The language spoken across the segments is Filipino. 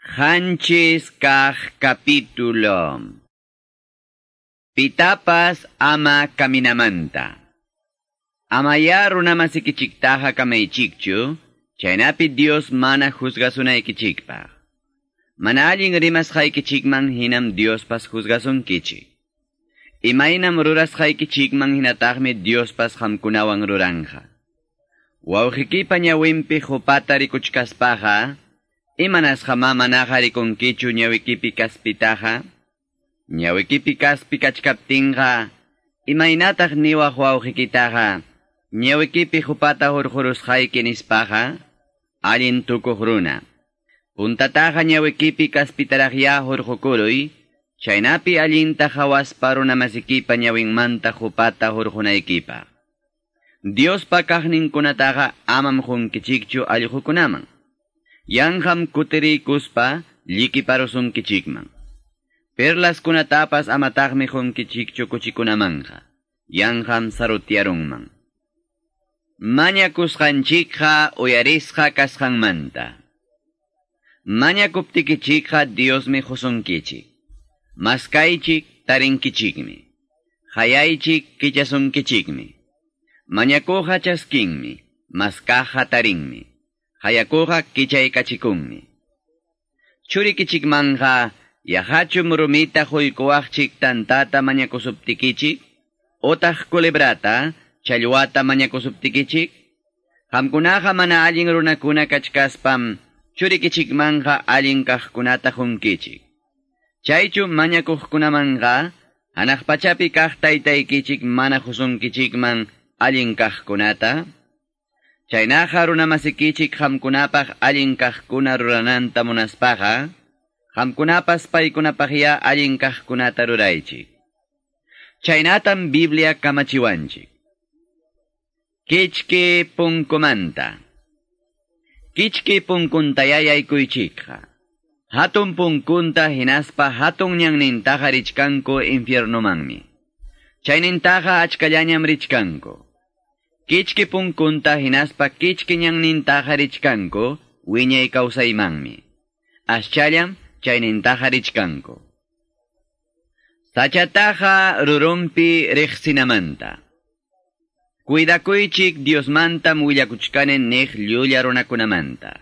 Hanchis kah kapitulo. Pitapas ama kaminamanta. Amaya runamasikichiktaha kamaichikchu, chaynapi Dios mana juzgasuna ikichikpa. Mana alin rimas chikman hinam Dios pas juzgasun kichik. Imaynam ruras chikman hinatagmi Dios pas hamkunawang ruranja. Wawjikipa ñawimpi jupata rikuchkaspaja, Imanas jama manaja rikunkichu ñawikipi kaspitaja, ñawikipi kaspi kachkaptinja, imaynataq niwaq wawqikitaqa, ñawikipi hupata hurhurusqayki nispaja, allin tukuq runa. Puntataqa ñawikipi kaspitaraqya hurhukuruy, chaynapi allinta hawaspa runamasikipa ñawinmanta hupata hurhunaykipaq. Diospa kaqninkunataqa amam junkichikchu allqukunaman. Yanham kutiriykuspa llikiparusunkichikman. Perlas kunatapas amataqmi junkichikchu kuchikunamanja, yanham sarutiarunman. Mañakusqanchikqa uyarisqa kasqanmanta. Mañakuptikichikqa Diosmi husunkichik. Maskaychik tarinkichikmi. Hayaychik kichasunkichikmi. Mañakuqa chaskinmi. Maskaja tarinmi. Hayakuqa kichaykachikunmi. Churikichikmanja yahachu murumita huykuwaqchik tantata mañakusuptikichik, otaq kulebrata challwata mañakusuptikichik, hamkunaqa mana allin runakuna kachkaspam churikichikmanja allin kaqkunata junkichik. Chaychu pachapi kaq taytaykichik mana husunkichikman allin kaqkunata, Chaynaqa runamasikichik hamkunapaq allin kaqkuna rurananta munaspaqa, hamkunapas paykunapaqya allin kaqkunata ruraychik. Chaynatam Biblia kamachiwanchik. Kichki punkumanta. Kichki punkuntayayaykuykikqa. Hatun punkunta hinaspa hatun ñannintaqa richkanku infiernomanmi. Chaynintaqa achkallañam richkanku. Kichki punkunta hinaspa kichki ñannintaqa richkanku wiñay kawsaymanmi. Aschallam chaynintaqa richkanku. Sachataqa rurumpi riqsinamanta. Cuidakuychik Diosmantam willakuchkanen nej llulla runakunamanta.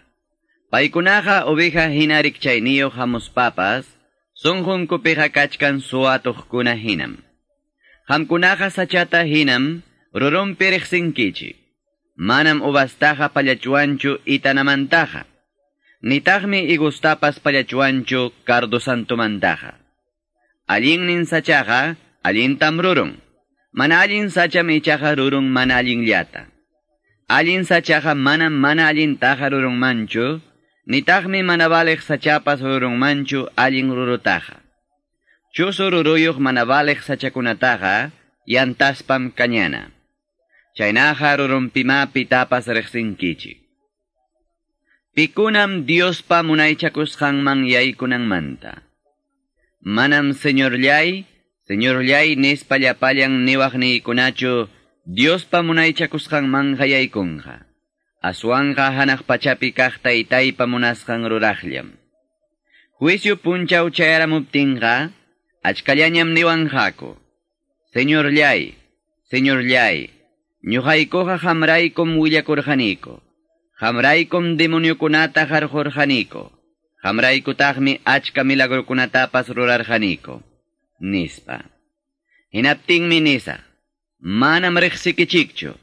Paykunaqa oveja hinarik chayniyo hamuspapas, sunjunkupiqa kachkan suatuqkuna hinam. Hamkunaqa sachata hinam, Rurum piriksinkichi. Manam uvastaja pallachuanchu itanamantaja. Nitagmi igustapas pallachuanchu cardosantumantaja. Allin ninsachaja, allin tamrurun. Mana alin sacha michaja rurun mana alin liata. alin sachaja manam mana alin taja rurun manchu. Nitagmi manabalej sachapas rurun manchu alin rurutaja. Chusururuyuk manabalej sachakunataja, yantaspam cañana. Chaynaqa rurumpimapi tapas riqsinkichik. Pikunam Diospa munaychakusqanman yaykunanmanta. Manam señorllay, señorllay nispa llapallan niwaq niykunachu Diospa munaychakusqanman yaykunqa. Aswanqa hanaq pachapi kaq taytaypa munasqan ruraqllam. Juicio punchaw chayaramuptinqa, achkallañam niwanqaku. Señorllay, señorllay, Ñuqaykuqa hamraykum willakurqaniko. Hamraykum demoniokunata harqurqaniko. Hamraykutaqmi achka milagrukunatapas rurarqaniko. Nispa. Hinaptinmi nisa. Manam riqsikichikchu.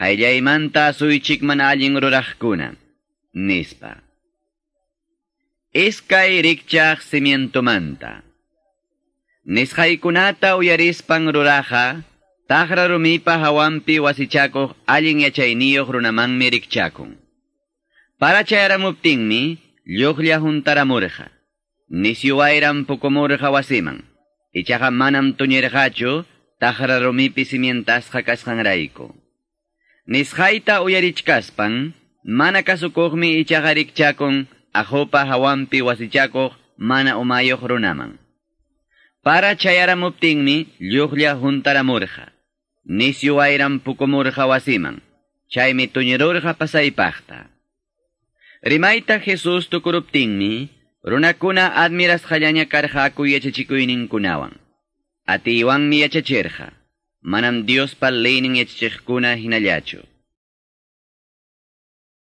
Hayllaymanta suychikman allin ruraqkuna. Nispa. Iskay rikchaq simientomanta. Nisqaykunata uyarispan ruraqa, Tahra rumipa hawampi wasichakuq allin yachayniyuq runamanmi rikchakun. Para chayaramuptinmi, lluqlla juntaramurqa. Nisyuwayran pukumurqa wasiman. Ichaqa manam tuñirqachu, tahra rumipi simientasqa kasqanrayku. Nisqayta uyarichkaspan, mana kasukuqmi ichaqa rikchakun, ajupa hawampi wasichakuq mana umayuq runaman. Para chayaramuptinmi, lluqlla juntaramurqa. Nisyu wayran pukumurqa wasiman, chaymi tuñirurqa pasaypaqta. Rimayta Jesus tukuruptinmi, Runakuna admiras jallaña karjaku yachachikuyninkunawan. Atiwanmi yachachirja. Manam Dios leynin yachachiqkuna hinallachu.